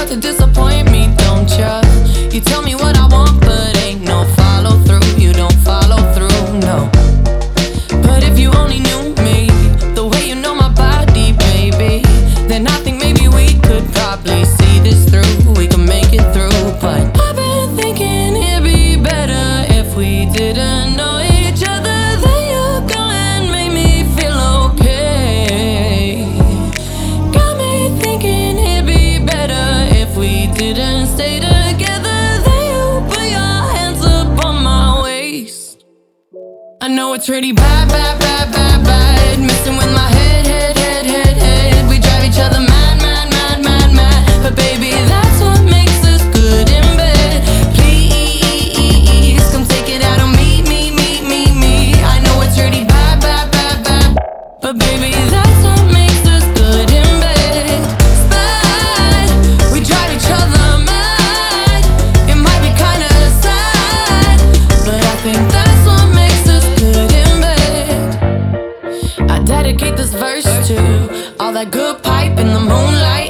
about to disappoint me, don't ya? You tell me what I want, but ain't no follow through. You don't follow through, no. But if you only knew me, the way you know my body, baby, then I think maybe we could probably see this through. We could make it through, but I've been thinking it'd be better if we didn't. stay together Then you put your hands up on my waist. I know it's really bad, bad, bad, bad, bad. Messing with my head, head, head, head, head. We drive each other mad, mad, mad, mad, mad. But baby, that's what makes us good in bed. Please, come take it out on me, me, me, me, me. I know it's really bad, bad, bad, bad. But baby, that's dedicate this verse to all that good pipe in the moonlight.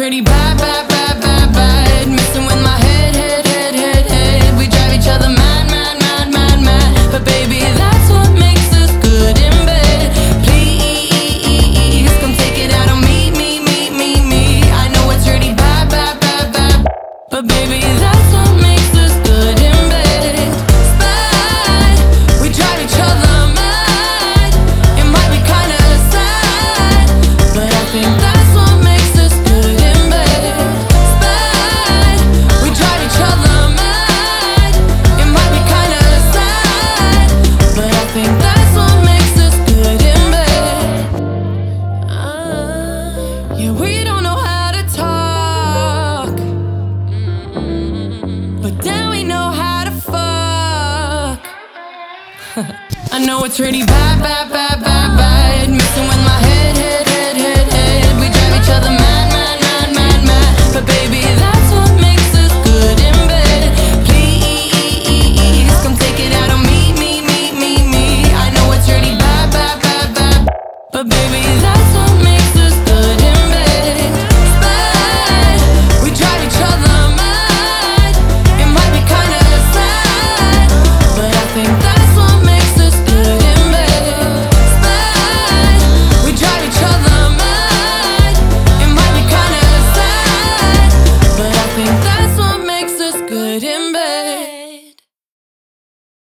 pretty bad, bad, bad, bad. I know it's really bad, bad, bad, bad, bad.